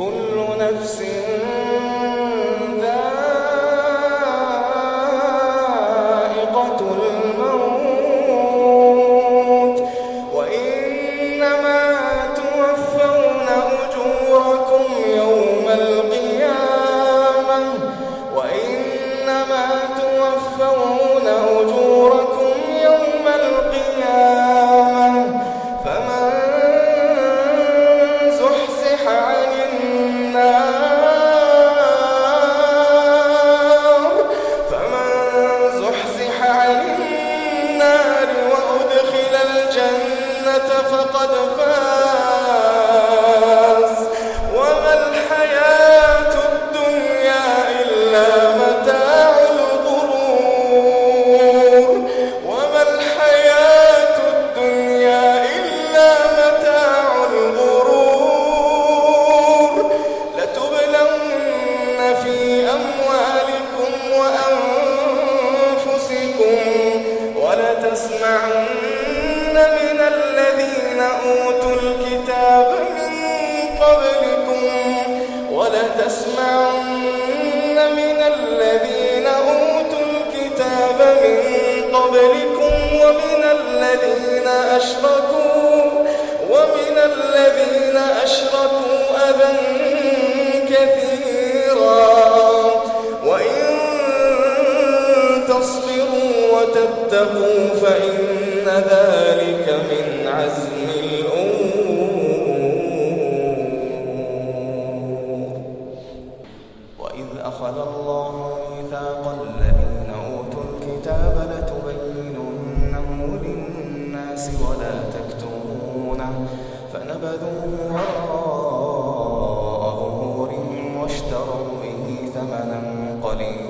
كل نفس ولتسمعن من الذين أوتوا الكتاب من قبلكم ولتسمعن من الذين أوتوا الكتاب من قبلكم ومن الذين أشركوا ومن الذين أشركوا أذى كثيراً. وتتقوا فإن ذلك من عزم الأمور. وإذ أخذ الله ميثاق الذين أوتوا الكتاب لتبيننه للناس ولا تكتمونه فنبذوه وراء ظهورهم واشتروا به ثمنا قليلا.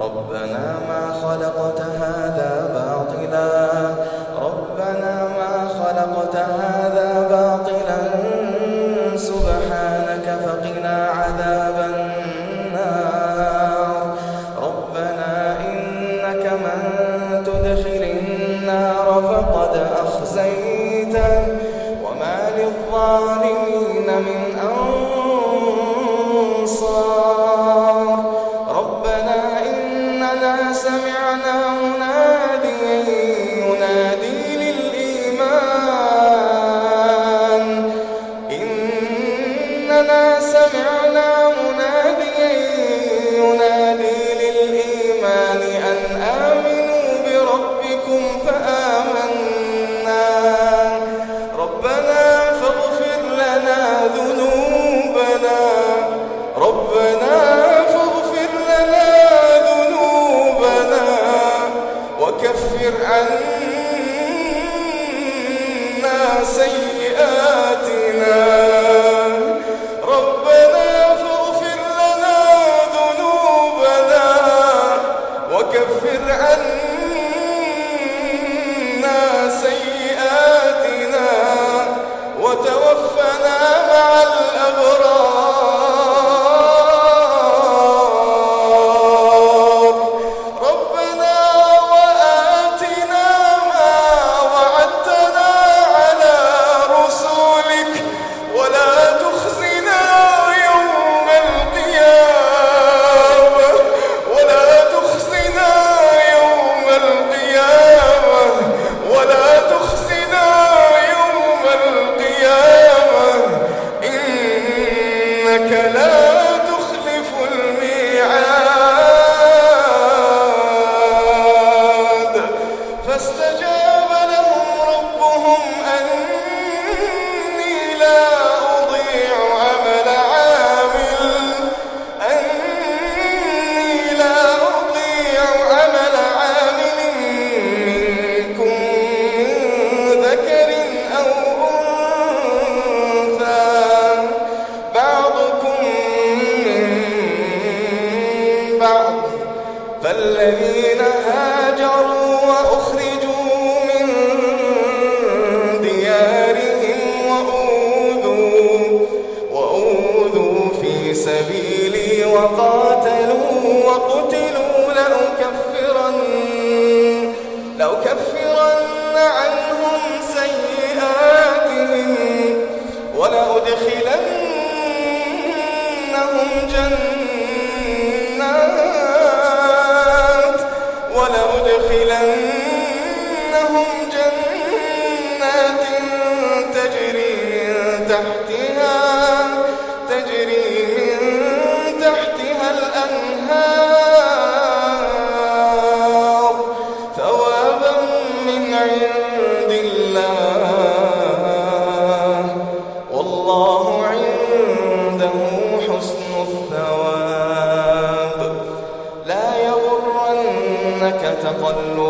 ربنا ما خلقت هذا باطلا. ربنا ما خلقت هذا باطلا. سبحانك فقنا عذاب النار. ربنا إنك من تدخل النار فقد أخزيته. وما للظالمين إننا سمعنا مناديا ينادي للإيمان أن آمنوا بربكم فآمنوا Just the تحتها تجري من تحتها الأنهار ثوابا من عند الله. والله عنده حسن الثواب. لا يغرنك تقلب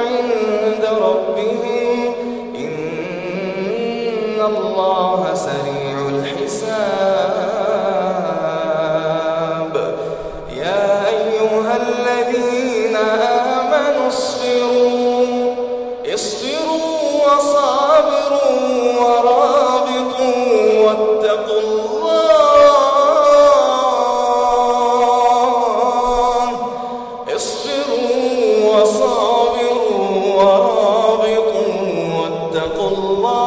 عند ربهم إن الله سريع الحساب. يا أيها الذين آمنوا اصبروا اصبروا وصابروا ورابطوا واتقوا الله واتقوا الله